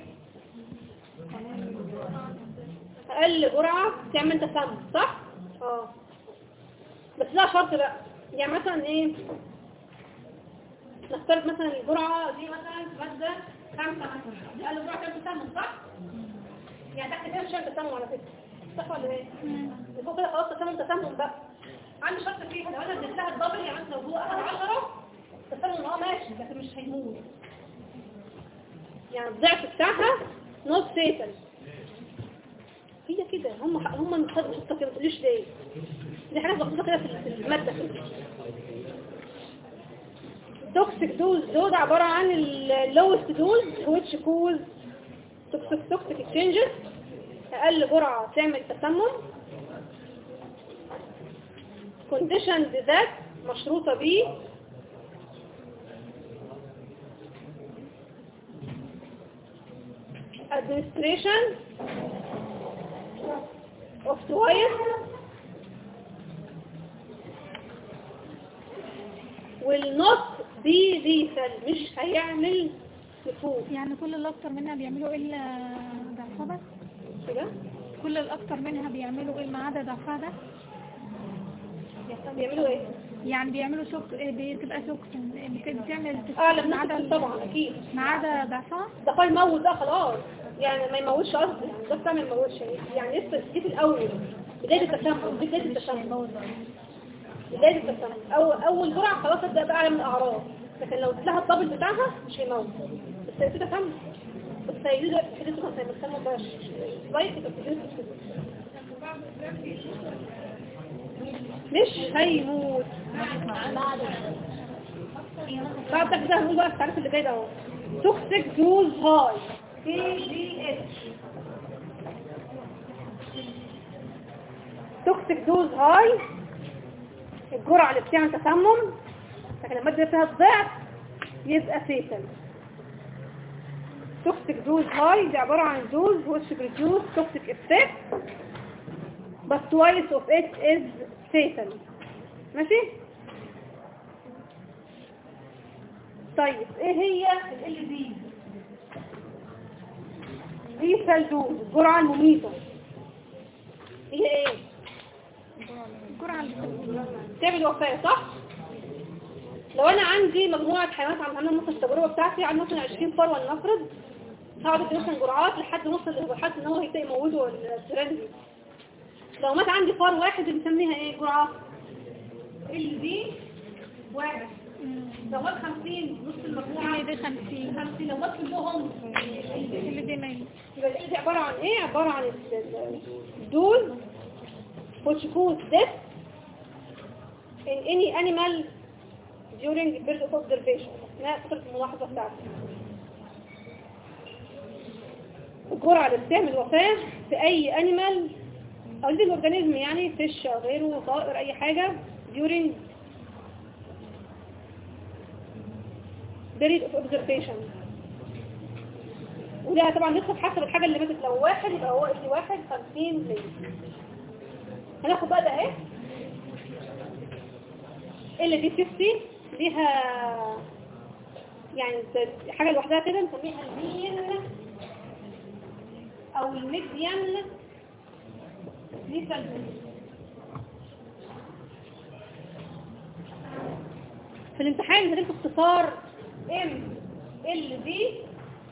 أقل جرعة تعمل تسمم صح؟ آه. بس لا شرط بقى. يعني مثلا إيه؟ نفترض مثلا الجرعة دي مثلا مادة خمسة مثلا. دي أقل جرعة تعمل تسمم صح؟ يعني تحت كده مش تسمم على فكرة. صح ولا إيه؟ فوق كده خلاص تسمم تسمم بقى. عندي شرط فيها لو أنا اديت لها ال double يعني مثلا لو هو اخد 10 تسمم آه ماشي لكن مش هيموت. يعني الضعف بتاعها not fatal هي كده هم هم ما تقوليش ليه؟ دي حاجات بسيطه كده في المادة. كده toxic dose دول عباره عن ال lowest dose which cause toxic toxic changes أقل جرعه تعمل تسمم conditions ذات مشروطه ب administration of twice will not be lethal مش هيعمل نفوذ. يعني كل اللي أكتر منها بيعملوا إلا ضعفها بس كده؟ كل الأكتر منها بيعملوا إيه؟ ما عدا ضعفها ده بيعملوا إيه؟ يعني بيعملوا سك بتبقى سكسن بتعمل آه ما لما عدا طبعا أكيد. ما عدا ضعفها ده قال يموت ده خلاص. يعني ما يموتش قصدي. يعني ده بتاع ما يموتش. يعني لسه دي في الأول. بداية دي بداية التسمم بداية التسمم اول أول جرعة خلاص تبدا بقى على من الأعراض. لكن لو لها ال double بتاعها مش هيموت. بس هي في تسمم بس هيجي له حدث مثلا التسمم ده شوية بس مش هيموت. بعد ده كده هنقول بقى التعريف اللي جاي ده اهو. toxic dose high TDH toxic dose high الجرعة اللي بتعمل تسمم. لكن لما ادي فيها الضعف يبقى fatal toxic dose high دي عبارة عن دوز which produce toxic effect. But twice of it is fatal. ماشي؟ طيب إيه هي ال دي ال lethal dose الجرعة المميتة هي إيه؟ الجرعة اللي تعمل وفاة صح؟ لو أنا عندي مجموعة حيوانات عم عاملة مثلا التجربة بتاعتي عندي مثلا 20 فار لنفرض هقعد ادي مثلا جرعات لحد نوصل لمرحلة إن هو هيبدأ يموته الفيران دي. لو مات عندي فار واحد بنسميها إيه؟ جرعة. LD واحد. لو مات 50 نص المجموعة. LD خمسين. 50 لو مات كلهم. ال LD يبقى ال دي عبارة عن إيه؟ عبارة عن ال- ال- الدول which cause death in any animal during period of observation. اثناء فترة الملاحظة بتاعته الجرعة اللي بتعمل وفاة في أي animal أو living organism يعني فيش أو غيره طائر أي حاجة during period of observation. وده طبعا ندخل حسب الحاجة اللي ماتت لو واحد يبقى هو اللي واحد 50 ليه؟ هناخد بقى ده اهي. اللي دي 50 ليها يعني حاجة لوحدها كده نسميها المين أو الميديان ليسال في الامتحان هتلاقي اختصار MLD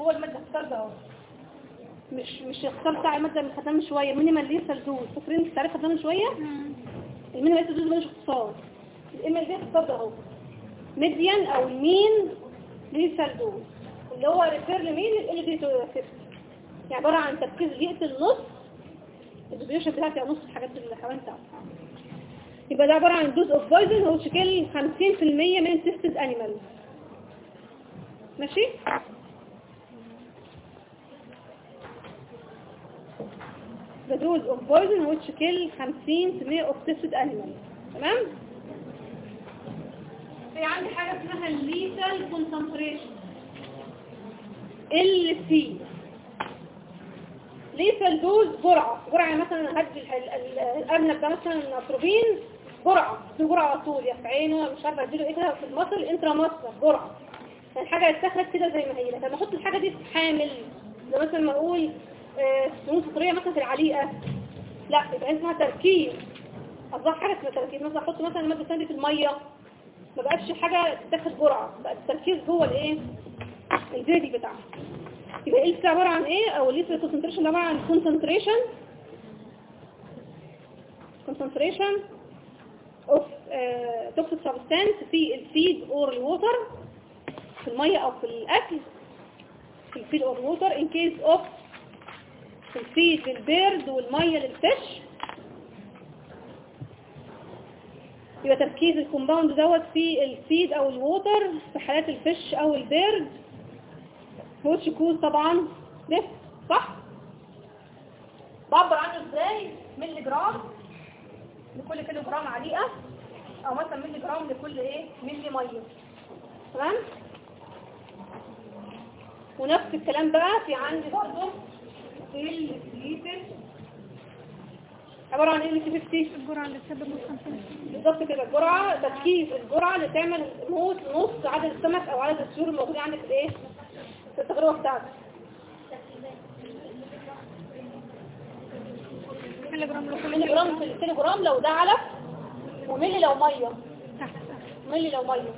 هو المادة اختصار ده أهو. مش مش اختصار بتاع المادة اللي خدناه من شوية. minimal lethal dose فاكرين التعريف خدناه من شوية؟ ال minimal lethal dose ملوش اختصار. ال MLD اختصار ده أهو. median أو ال mean lethal dose اللي هو refer لمين؟ 50 يعني عبارة عن تركيز يقتل نص الديوشن بتاعتي أو نص الحاجات اللي حوالين بتاعتها يبقى ده عبارة عن dose of poison which kill 50% من tested animal ماشي؟ the dose of poison which kill 50% of tested animal. تمام؟ في عندي حاجة اسمها lethal concentration. LC lethal dose جرعة. جرعة يعني مثلا هدي ال- ال- ال- الأرنب ده مثلا الأتروبين جرعة. دي جرعة على طول يا في عينه مش عارفة أديله إيه في المصل انترا مصر جرعة. يعني الحاجة اتخذت كده زي ما هي. لكن لما أحط الحاجة دي في حامل زي مثلا ما أقول آه، سموم فطرية مثلا في العليقة لا يبقى اسمها تركيز أصبح حاجة اسمها تركيز مثلا أحط مثلا مادة ساندي في المية. ما بقتش حاجة تاخد جرعة بقى التركيز جوه الإيه؟ البيبي بتاعها. يبقى إيه عبارة عن إيه؟ أو ال lethal concentration عبارة عن concentration concentration of uh, toxic substance في الفيد or الووتر في المية أو في الأكل في الفيد or الووتر in case of في الفيد للبيرد والمية لل fish يبقى تركيز ال compound دوت في ال feed أو ال water في حالات ال fish أو ال bird which cause طبعا. ده صح؟ بعبر عنه إزاي؟ ملي جرام لكل كيلو جرام عليقة. أو مثلا ملي جرام لكل إيه؟ ملي مية تمام؟ ونفس الكلام بقى في عندي برضه في ال lethal عبارة عن إيه اللي 50 الجرعة اللي تسبب الخمسين بالظبط كده. الجرعة تركيز الجرعة اللي تعمل موت نص عدد السمك أو عدد الطيور الموجودة عندك في الإيه؟ في التجربة بتاعتك. ملي جرام في الكيلو جرام لو ده علف وملي لو تحت. ملي لو مية.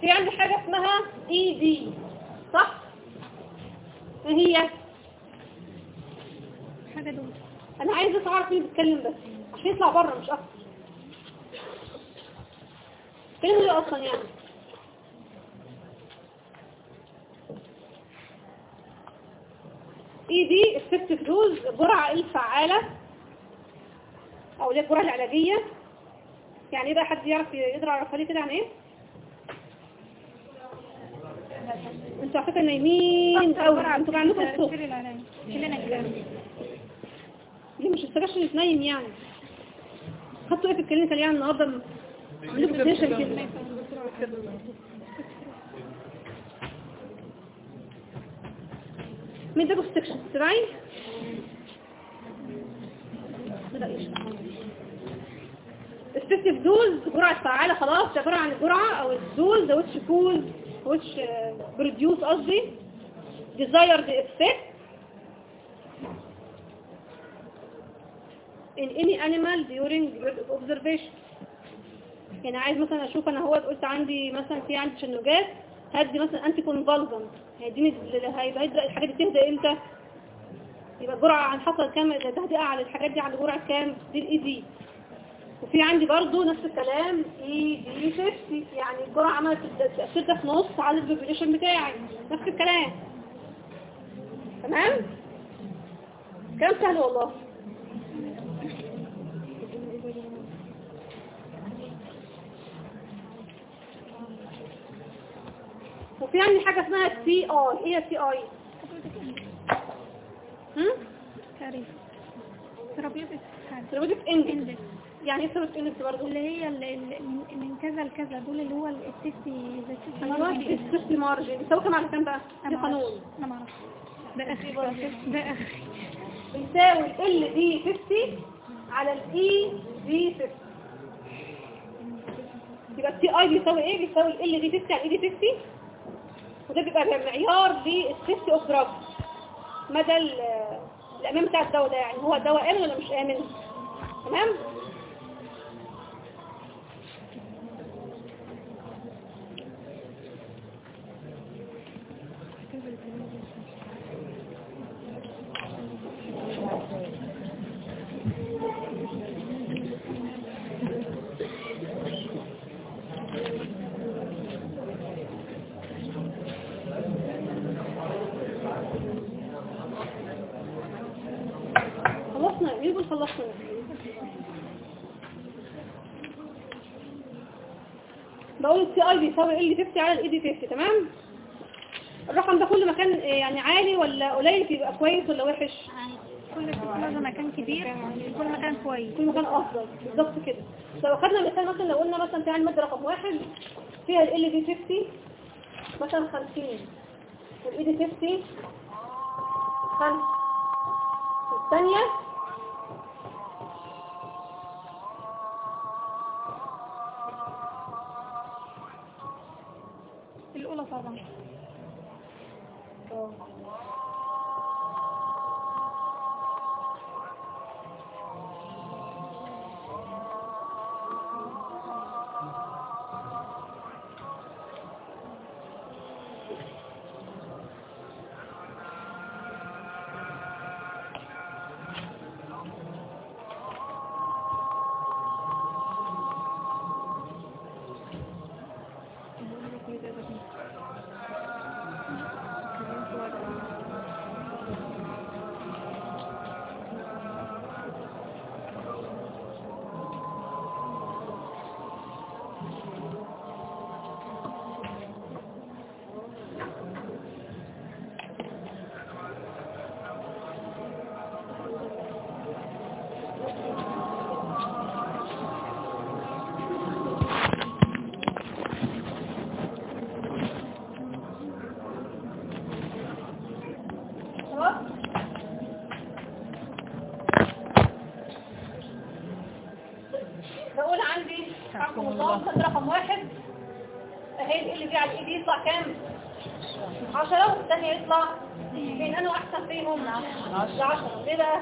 في عندي حاجة اسمها اي دي صح؟ إيه هي؟ حاجة دول. أنا عايز بس اعرف مين بيتكلم بس عشان يطلع بره مش أكتر. كلمة إيه أصلا يعني. إيه دي؟ effective دوز الجرعة الفعالة. أو اللي هي الجرعة العلاجية. يعني إيه بقى حد يعرف يقدر يعرفها لي كده عن إيه؟ أنتوا على فكرة نايمين أو أنتوا عندكم الصبح العلاج كلنا كده. ليه مش اللي تنيم يعني؟ خدتوا إيه في الكلينيكال يعني النهارده؟ عندكم تنشن كده. مين ده السكشن تراي؟ السيستيف دوز جرعة فعالة خلاص. عبارة عن الجرعة أو الدوز ده وش كوز which produce قصدي؟ desired effect in any animal during observation. يعني عايز مثلا أشوف أنا هو قلت عندي مثلا في عندي تشنجات هدي مثلا انتي convulsant هيديني هيبقى هيبدأ الحاجات دي تهدى إمتى؟ يبقى الجرعة عن حصل كام؟ تهدئة على الحاجات دي على جرعه كام؟ دي ال ED وفي عندي برضو نفس الكلام ED 50 يعني الجرعة عملت ده في نص عدد ال population بتاعي نفس الكلام. تمام؟ كلام سهل والله. وفي عندي حاجة اسمها T آي. إيه سي آي؟ هم؟ therapeutic index index يعني إيه ثابت index برضه اللي هي من كذا لكذا دول اللي هو ال safety ال safety margin. بيساوي كام على كام بقى؟ دي معرفش. قانون. أنا ما أعرفش. ده اخر ده اخر بيساوي LD 50 على ال ED 50 يبقى ال TI بيساوي إيه؟ بيساوي LD 50 على ال ED 50 وده بيبقى معيار لل safety of drug مدى ال- الامان بتاع الدواء ده يعني. هو الدواء آمن ولا مش آمن؟ تمام خلصنا مين بيقول خلصنا بقول بيساوي ال 50 على الاي دي 50 تمام؟ الرقم ده كل ما كان آه، يعني عالي ولا قليل بيبقى كويس ولا وحش؟ كل كل ما كان كبير كل ما كان كويس. كل ما كان أفضل بالظبط كده. لو أخدنا مثال مثلا لو قلنا مثلا في عندي مادة رقم واحد فيها ال دي 50 مثلا 50 والاي دي 50 5 والثانيه يطلع مين أنا أحسن فيهم؟ ل 10 ليه بقى؟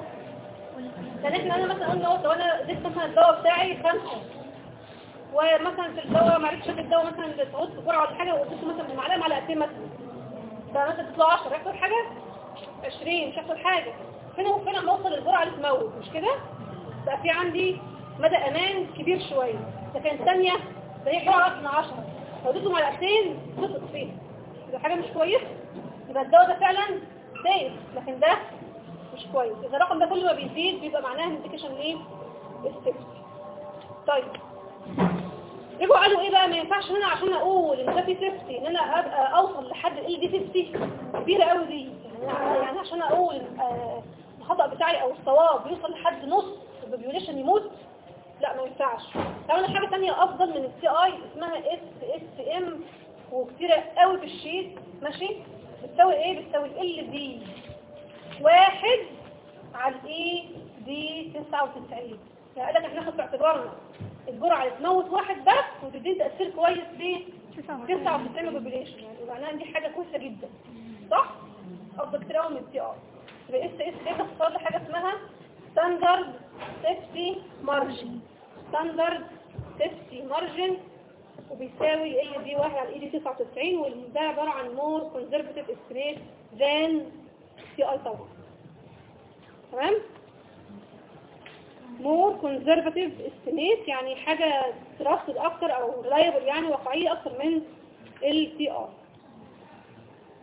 لأن إحنا أنا مثلا قلنا لو أنا اديت مثلا الدواء بتاعي خمسة ومثلا في الدواء ما عرفتش الدواء مثلا تعود بجرعه ولا حاجة واديته مثلا بمعلقة معلقتين مثلا. فمثلا تطلع 10 يحصل حاجة؟ 20 مش هيحصل حاجة. فين وفين لما أوصل الجرعة اللي تموت؟ مش كده؟ بقى في عندي مدى أمان كبير شوية. لكن الثانية ده هي من 10 لو اديته معلقتين تسقط فيها. يبقى حاجة مش كويسة يبقى الدواء ده فعلا safe لكن ده مش كويس. إذا الرقم ده كل ما بيزيد بيبقى معناه indication إيه ال safety طيب. رجعوا قالوا إيه بقى؟ ما ينفعش هنا عشان أقول إن ده في safety إن أنا أبقى أوصل لحد LD 50 كبيرة قوي دي. يعني يعني عشان أقول آه، الخطأ بتاعي أو الصواب يوصل لحد نص ال population يموت لا ما ينفعش. تعمل حاجة ثانية أفضل من ال TI اسمها SSM وكتيرة قوي في ال sheet. ماشي؟ بتساوي إيه؟ بتساوي LD واحد على ال ED 99 يعني لك إحنا ناخد في اعتبارنا الجرعة اللي تموت واحد بس وتدي تأثير كويس ل 99 population يعني معناها دي حاجة كويسة جدا. صح؟ افضل كتير قوي من ال TI. يبقى SS ده اختصار لحاجه اسمها standard safety margin standard safety margin وبيساوي LD 1 على ED 99 وده عبارة عن more conservative estimate than TI طبعا. تمام؟ more conservative estimate يعني حاجة ترصد أكتر أو reliable يعني واقعية أكتر من ال TI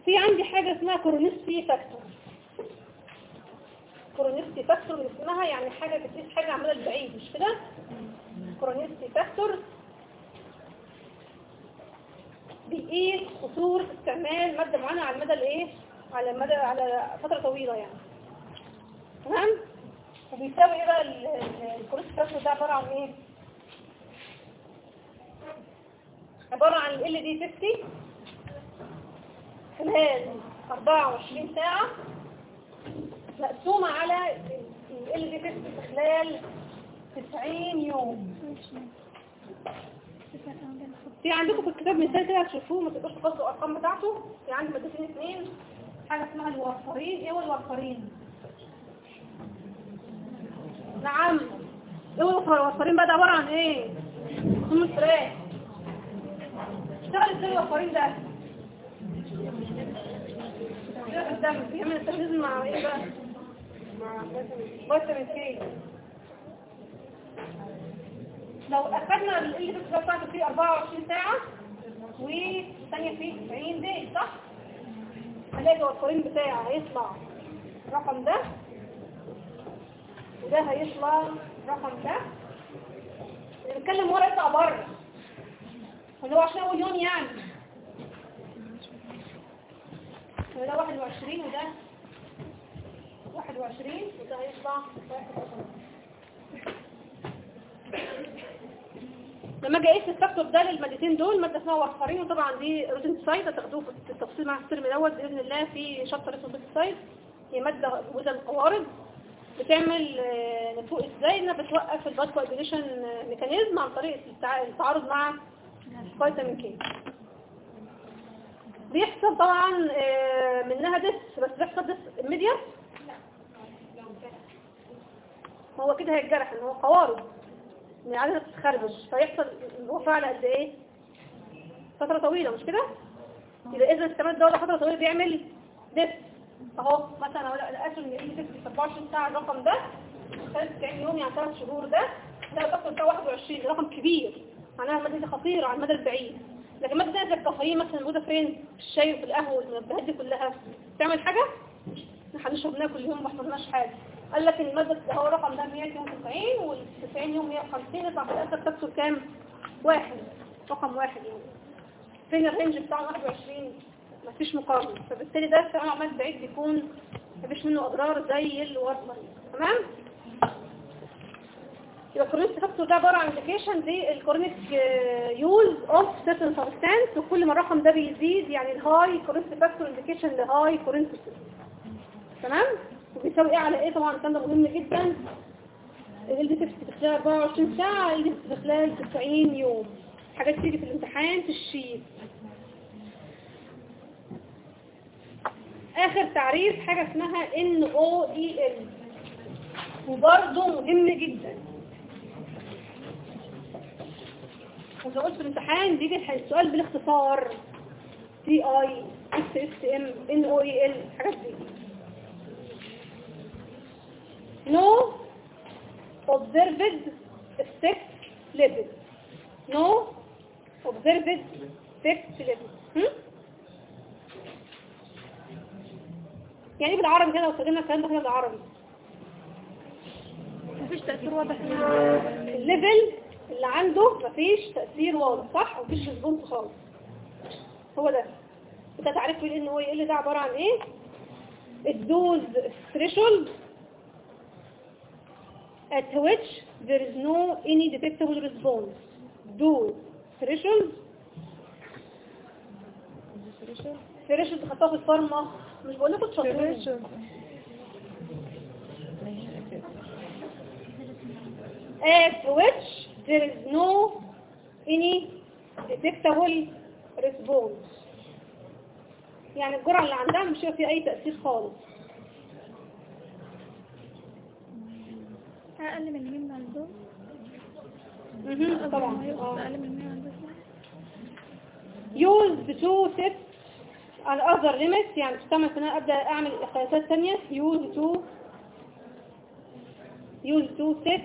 في عندي حاجة اسمها chronicity factor chronicity factor اسمها يعني حاجة بتقيس حاجة عمالة البعيد مش كده؟ chronicity factor بيقيس خطورة استعمال مادة معينة على المدى الايه؟ على المدى على فترة طويلة يعني. تمام؟ وبيساوي إيه بقى ال- ال- ال chronicity factor ده عبارة عن إيه؟ عبارة عن ال دي 50 خلال 24 ساعة مقسومة على ال دي 50 في خلال 90 يوم. في عندكم في الكتاب مثال كده هتشوفوه ما تقدروش تحفظوا الأرقام بتاعته. في عندي مادتين اثنين حاجة اسمها الورفرين إيه هو الورفرين نعم. إيه هو الورفرين بقى؟ ده عبارة عن إيه؟ هم الفراخ. اشتغل إزاي الورفرين ده؟ بيعمل مع إيه بقى؟ مع فيتامين لو أخذنا اللي بس بتاعته فيه 24 ساعة والثانية فيه 90 دقيقة صح؟ هنلاقي الوصفين بتاعي هيطلع الرقم ده وده هيطلع الرقم ده. بيتكلم ورا يطلع بره اللي هو عشان اول يوم يعني. وده 21 وده 21 وده هيطلع 21 لما أجي اقيس ال factor ده للمادتين دول ماده اسمها warfarin وطبعا دي rodenticide هتاخدوه في التفصيل مع ال term دوت بإذن الله في chapter اسمه rodenticide هي مادة وزن قوارض بتعمل آه، نفوق إزاي؟ إنها بتوقف الباد كوagulation ميكانيزم عن طريق التع- التعارض مع فيتامين كي بيحصل طبعا آه، منها دس بس بيحصل دس immediate. هو كده هيتجرح إن هو قوارض. من عدد تتخربش فيحصل الوفاة على قد إيه؟ فترة طويلة مش كده؟ يبقى اذا استمر الدولة فترة طويلة بيعمل دس أهو مثلا أقول لقيت إن إيه دس في 24 ساعة الرقم ده 93 يوم يعني 3 شهور ده ده بتاع 21 ده رقم كبير. معناها المادة دي خطيرة على المدى البعيد. لكن مادة زي الكافيين مثلا موجودة فين؟ في الشاي وفي القهوة والمنبهات دي كلها. تعمل حاجة؟ إحنا هنشرب كل يوم ما حصلناش حاجة. قال لك المادة هو الرقم ده 192 وال 90 يوم 150 يطلع في الآخر تكسر كام؟ واحد رقم واحد يعني. فين ال range بتاعه 21 مفيش مقارنة. فبالتالي ده الكلام عمال بعيد بيكون مفيش منه أضرار زي الورمة تمام؟ يبقى ال chronic factor ده عبارة عن indication دي ال chronic use of certain substance وكل ما الرقم ده بيزيد يعني ال high chronic factor indication ل high chronic تمام؟ وبيساوي إيه على إيه طبعا الكلام ده مهم جدا. دي في خلال 24 ساعة اللي في خلال 90 يوم. حاجات تيجي في الامتحان في ال sheet. آخر تعريف حاجة اسمها NOEL وبرضه مهم جدا. وزي قلت في الامتحان بيجي السؤال بالاختصار. تي اي اس اس ام ان أو اي ال حاجات دي. No observed effect level no observed effect level هم؟ يعني إيه بالعربي كده؟ لو استخدمنا الكلام ده كده بالعربي. مفيش تأثير واضح. ال level اللي عنده مفيش تأثير واضح صح؟ مفيش response خالص. هو ده. انت تعرف ان هو إيه ده عبارة عن إيه؟ الدوز threshold at which there is no any detectable response dose threshold threshold خطوة في الفارما مش بقول لكم تشطرين at which there is no any detectable response يعني الجرعة اللي عندها مش فيها أي تأثير خالص أقل من 100 مع الدور مهم، طبعا. أقل من 100 مع الدور used to set an other limits يعني تستعمل إن أنا أبدأ أعمل قياسات ثانية. Used to used to set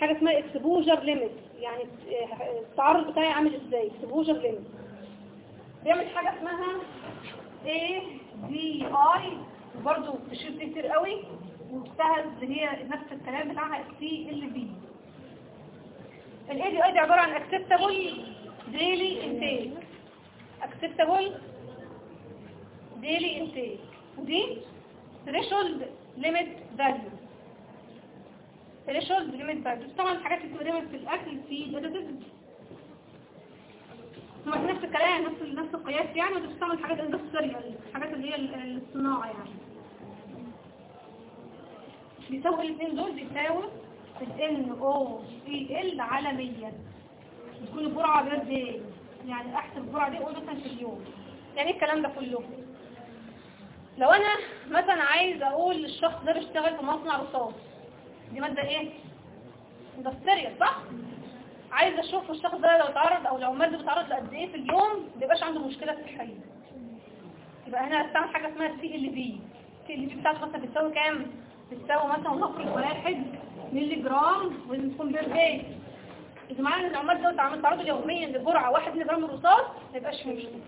حاجة اسمها exposure limit. يعني التعرض بتاعي عامل إزاي؟ exposure limit. بيعمل حاجة اسمها A D I. برضه بتشير دي كتير قوي. اللي هي نفس الكلام بتاعها C L B ال ADI دي عبارة عن acceptable daily intake. Acceptable daily intake. ودي threshold limit value threshold limit value طبعا الحاجات اللي في الأكل في هما نفس الكلام نفس نفس القياس يعني وتستعمل الحاجات ال industrial الحاجات اللي هي ال- الصناعة يعني. بيساوي الاثنين دول بيساوي ال NOEL على 100 بتكون الجرعه بقد إيه؟ يعني احسب الجرعه دي أقول مثلا في اليوم. يعني إيه الكلام ده كله؟ لو أنا مثلا عايز أقول للشخص ده بيشتغل في مصنع رصاص دي مادة إيه؟ industrial صح؟ عايز أشوف الشخص ده لو اتعرض أو لو مادة بتعرض لقد إيه في اليوم ما بيبقاش عنده مشكلة صحيه يبقى هنا هستعمل حاجة اسمها سي ال بي سي ال بي بتاعته مثلا بتساوي كام؟ بتساوي مثلا نفرض واحد مللي جرام day إذا معنى ان العمال دول عمال تعرضوا يوميا لجرعه 1 مللي جرام من الرصاص ما يبقاش فيه مشكلة.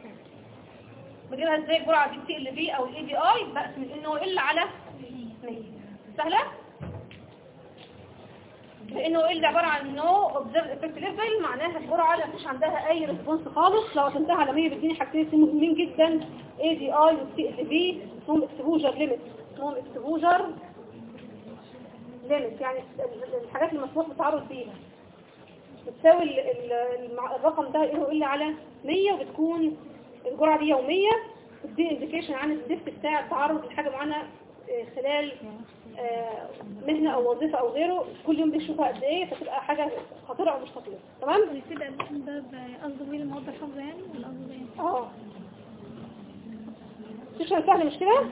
بجيبها إزاي؟ الجرعه دي ال TLV أو ال ADI بقسم ان هو ال على 100 سهلة؟ لإنه ال عبارة عن no observed effect level معناها الجرعه اللي مفيش عندها أي response خالص. لو قسمتها على 100 بتديني حاجتين مهمين جدا ADI وال TLV اسمهم exposure limit اسمهم exposure limit يعني الحاجات اللي مسموح بالتعرض بيها. بتساوي الرقم ده الا على 100 وبتكون الجرعة دي يومية بتدي انديكيشن عن الدفت بتاع التعرض لحاجة معينة آه، خلال آه، مهنة أو وظيفة أو غيره كل يوم بيشوفها قد إيه فتبقى حاجة خطيرة أو مش خطيرة. تمام؟ ويفيد ده قصده بيه المواد الحافظة يعني ولا قصده إيه؟ آه. مش سهل مش كده؟